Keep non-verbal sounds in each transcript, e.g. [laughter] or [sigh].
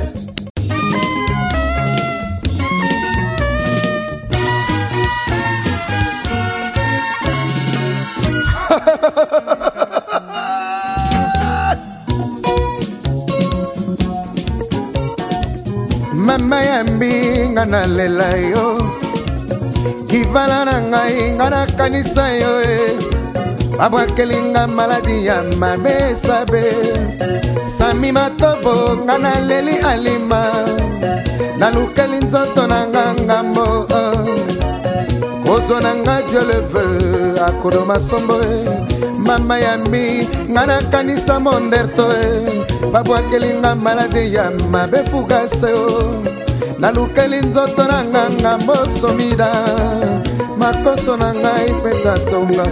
[laughs] mama ya mbinga nalela yo kibala na ngai nga nakanisa yo e eh. babwakelinga maladi ya mabe esabe sami matobo nga naleli alima nalukeli nzoto na nga ngambo kozwa na nga dieu le veu akodo masombo e. mama yambi e. nga nakanisa monderto babwakeli nga malade ya mabe fugase nalukeli nzoto na nga ngambo somida makoso na ngai mpe tatonga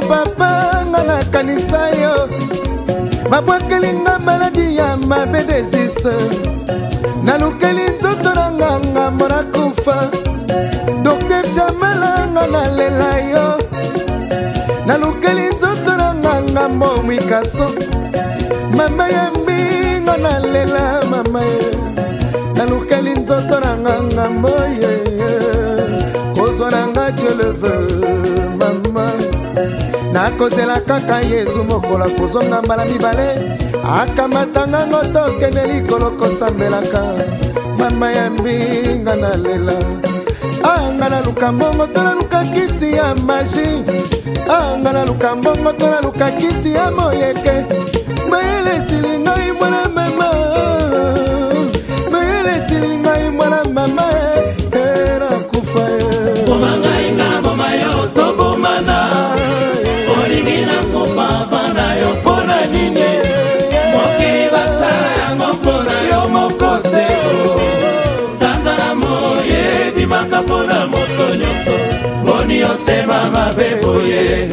bolingo papa nga nakanisa yo babwakeli nga maladi ya mabe desise nalukeli nzoto na nganga mona kufa dokter jamala nga nalela yo nalukeli nzoto na nganga momikaso mama ya mbingo nalela mama ye nalukeli nzoto na nganga moye kozwa na nga dieu le veu nakozela kaka yezu mokola kozonga mbala mibale akamatangango tokende likolo kosambelaka mama ya mbinga na lela anga naluka mbongo tolaluka kisi ya magi anga naluka mbongo tolaluka kisi ya moyeke mayele esilingai mwana mama moto mpona moto nyonso boni otema mabe boye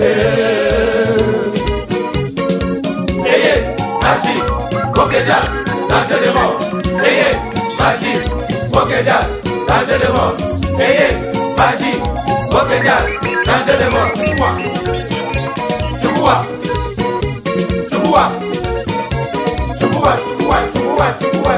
chukua chukua chukua chukua chukua chukua